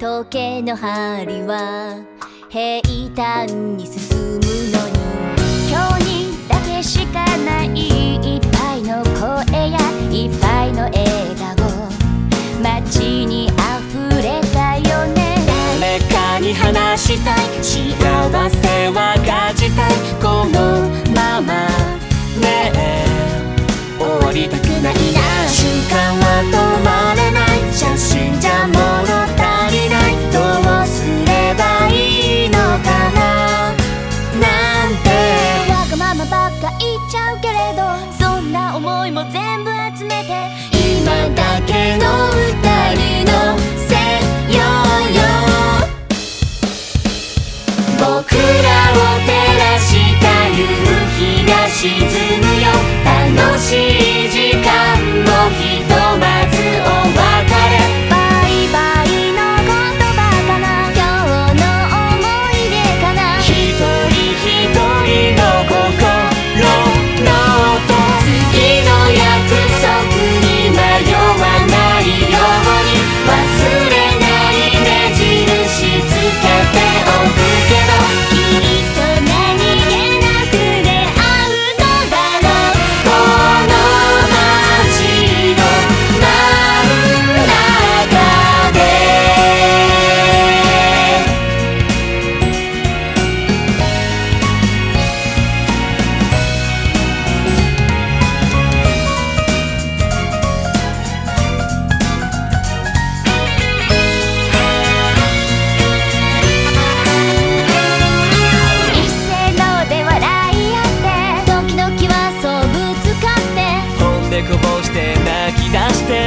時計の針は平坦に進む。ばっか言っちゃうけれどそんな思いも全部集めて今だけの二人のせよ。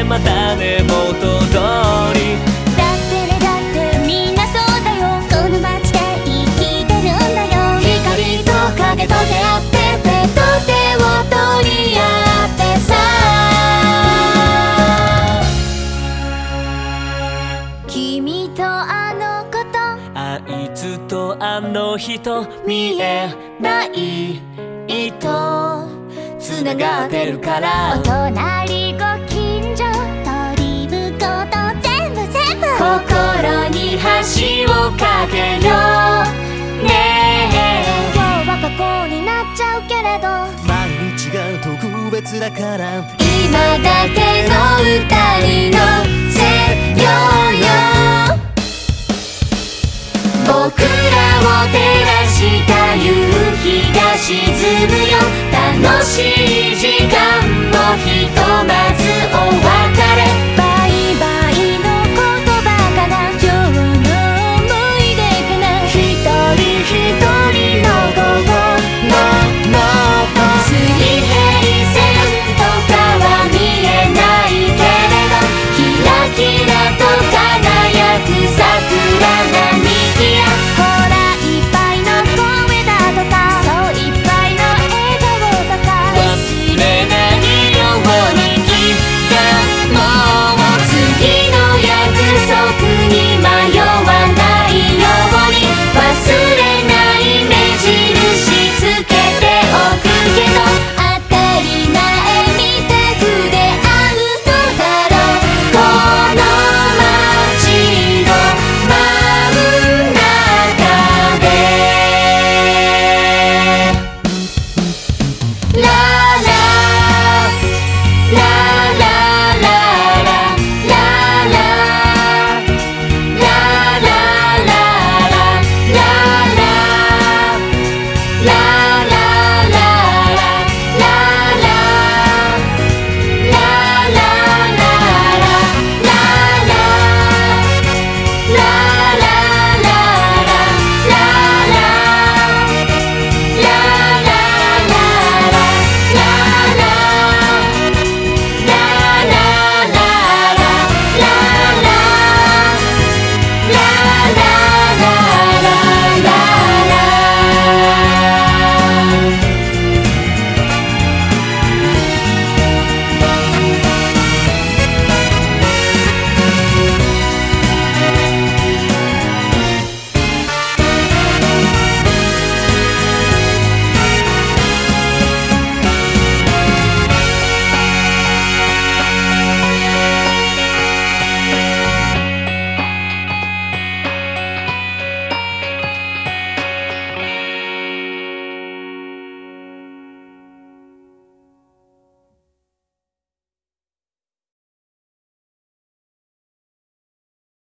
てまたね元通り。だってねだってみんなそうだよ。この街で生きてるんだよ。光と影と出会って手と手を取り合ってさ。君とあの子と。あいつとあの人見えない。糸つながってるから。お隣ご心に橋を架けよう。ねえ。今日は過去になっちゃうけれど毎日が特別だから今だけの二人のせよよ。僕らを照らした夕日が沈むよ。楽しい時間。